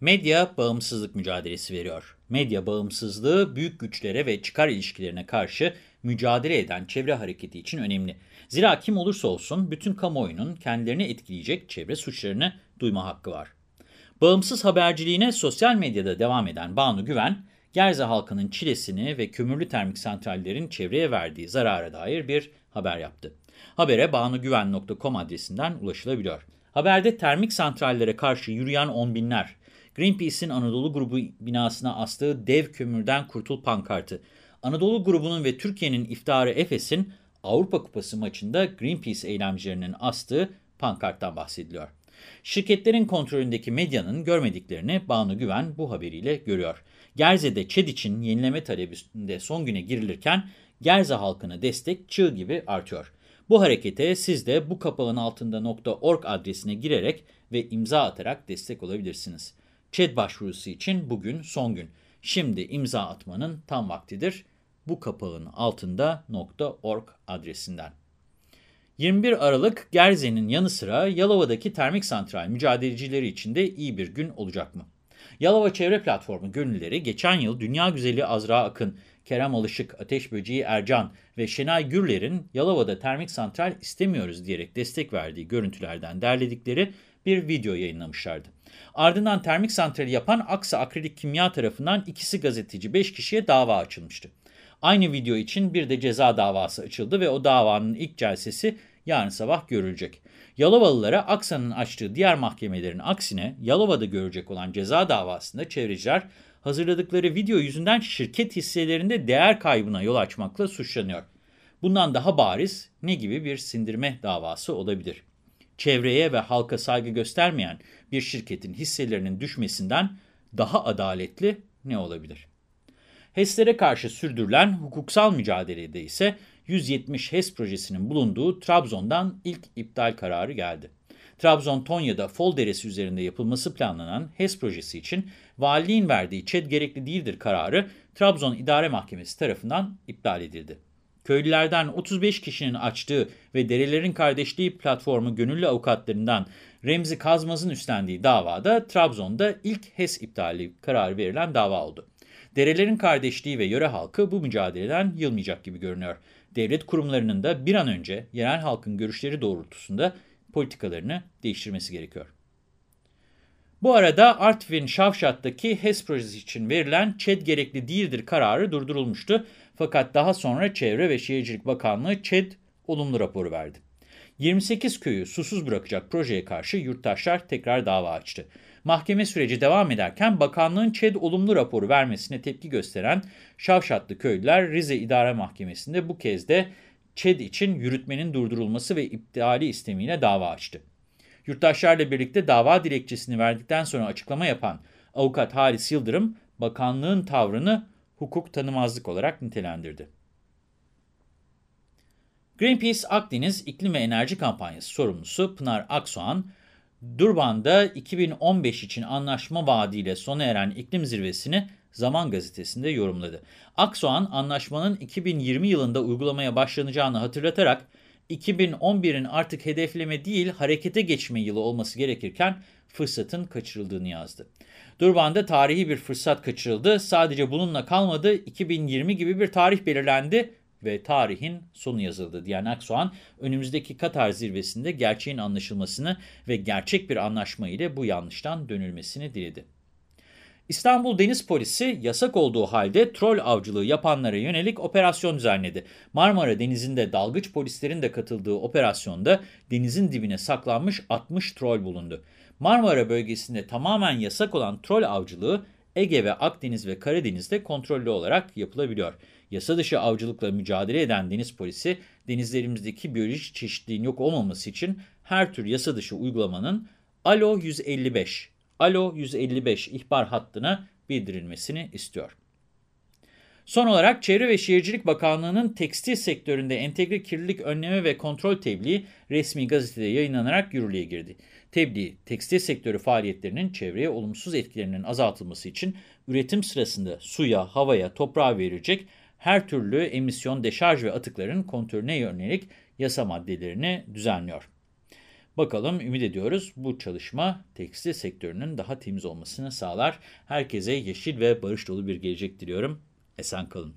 Medya bağımsızlık mücadelesi veriyor. Medya bağımsızlığı büyük güçlere ve çıkar ilişkilerine karşı mücadele eden çevre hareketi için önemli. Zira kim olursa olsun bütün kamuoyunun kendilerini etkileyecek çevre suçlarını duyma hakkı var. Bağımsız haberciliğine sosyal medyada devam eden Banu Güven, Gerze halkının çilesini ve kömürlü termik santrallerin çevreye verdiği zarara dair bir haber yaptı. Habere banugüven.com adresinden ulaşılabiliyor. Haberde termik santrallere karşı yürüyen on binler, Greenpeace'in Anadolu grubu binasına astığı dev kömürden kurtul pankartı, Anadolu grubunun ve Türkiye'nin iftiharı Efes'in Avrupa Kupası maçında Greenpeace eylemcilerinin astığı pankarttan bahsediliyor. Şirketlerin kontrolündeki medyanın görmediklerini Banu Güven bu haberiyle görüyor. Gerze'de ÇED için yenileme talebinde son güne girilirken Gerze halkına destek çığ gibi artıyor. Bu harekete siz de bu kapağın altında.org adresine girerek ve imza atarak destek olabilirsiniz. ÇED başvurusu için bugün son gün. Şimdi imza atmanın tam vaktidir. Bu kapağın altında.org adresinden. 21 Aralık Gerze'nin yanı sıra Yalova'daki termik santral mücadelecileri için de iyi bir gün olacak mı? Yalova Çevre Platformu gönülleri geçen yıl Dünya Güzeli Azra Akın, Kerem Alışık, Ateş Böceği Ercan ve Şenay Gürler'in Yalova'da termik santral istemiyoruz diyerek destek verdiği görüntülerden derledikleri bir video yayınlamışlardı. Ardından termik santrali yapan Aksa Akrilik Kimya tarafından ikisi gazeteci 5 kişiye dava açılmıştı. Aynı video için bir de ceza davası açıldı ve o davanın ilk celsesi yarın sabah görülecek. Yalovalılara Aksa'nın açtığı diğer mahkemelerin aksine Yalova'da görecek olan ceza davasında çevreciler hazırladıkları video yüzünden şirket hisselerinde değer kaybına yol açmakla suçlanıyor. Bundan daha bariz ne gibi bir sindirme davası olabilir? Çevreye ve halka saygı göstermeyen bir şirketin hisselerinin düşmesinden daha adaletli ne olabilir? HES'lere karşı sürdürülen hukuksal mücadelede ise 170 HES projesinin bulunduğu Trabzon'dan ilk iptal kararı geldi. Trabzon Tonya'da Fol Deresi üzerinde yapılması planlanan HES projesi için valiliğin verdiği ÇED gerekli değildir kararı Trabzon İdare Mahkemesi tarafından iptal edildi. Köylülerden 35 kişinin açtığı ve Derelerin Kardeşliği platformu gönüllü avukatlarından Remzi Kazmaz'ın üstlendiği davada Trabzon'da ilk HES iptali kararı verilen dava oldu. Derelerin Kardeşliği ve yöre halkı bu mücadeleden yılmayacak gibi görünüyor. Devlet kurumlarının da bir an önce yerel halkın görüşleri doğrultusunda politikalarını değiştirmesi gerekiyor. Bu arada Artvin Şavşat'taki HES projesi için verilen ÇED gerekli değildir kararı durdurulmuştu. Fakat daha sonra Çevre ve Şehircilik Bakanlığı ÇED olumlu raporu verdi. 28 köyü susuz bırakacak projeye karşı yurttaşlar tekrar dava açtı. Mahkeme süreci devam ederken bakanlığın ÇED olumlu raporu vermesine tepki gösteren Şavşatlı köylüler Rize İdare Mahkemesi'nde bu kez de ÇED için yürütmenin durdurulması ve iptali istemiyle dava açtı. Yurttaşlarla birlikte dava dilekçesini verdikten sonra açıklama yapan avukat Halis Yıldırım, bakanlığın tavrını hukuk tanımazlık olarak nitelendirdi. Greenpeace Akdeniz İklim ve Enerji Kampanyası sorumlusu Pınar Aksoğan, Durban'da 2015 için anlaşma vaadiyle sona eren iklim zirvesini Zaman Gazetesi'nde yorumladı. Aksoğan, anlaşmanın 2020 yılında uygulamaya başlanacağını hatırlatarak, 2011'in artık hedefleme değil harekete geçme yılı olması gerekirken fırsatın kaçırıldığını yazdı. Durban'da tarihi bir fırsat kaçırıldı. Sadece bununla kalmadı. 2020 gibi bir tarih belirlendi ve tarihin sonu yazıldı diyen Aksoğan, önümüzdeki Katar zirvesinde gerçeğin anlaşılmasını ve gerçek bir anlaşma ile bu yanlıştan dönülmesini diledi. İstanbul Deniz Polisi yasak olduğu halde trol avcılığı yapanlara yönelik operasyon düzenledi. Marmara Denizi'nde dalgıç polislerin de katıldığı operasyonda denizin dibine saklanmış 60 trol bulundu. Marmara bölgesinde tamamen yasak olan trol avcılığı Ege ve Akdeniz ve Karadeniz'de kontrollü olarak yapılabiliyor. Yasa dışı avcılıkla mücadele eden deniz polisi, denizlerimizdeki biyolojik çeşitliliğin yok olmaması için her tür yasa dışı uygulamanın ALO 155, ALO 155 ihbar hattına bildirilmesini istiyor. Son olarak Çevre ve Şehircilik Bakanlığı'nın tekstil sektöründe entegre kirlilik önleme ve kontrol tebliği resmi gazetede yayınlanarak yürürlüğe girdi. Tebliğ, tekstil sektörü faaliyetlerinin çevreye olumsuz etkilerinin azaltılması için üretim sırasında suya, havaya, toprağa verilecek her türlü emisyon, deşarj ve atıkların kontrolüne yönelik yasa maddelerini düzenliyor. Bakalım ümit ediyoruz bu çalışma tekstil sektörünün daha temiz olmasını sağlar. Herkese yeşil ve barış dolu bir gelecek diliyorum. Esen kalın.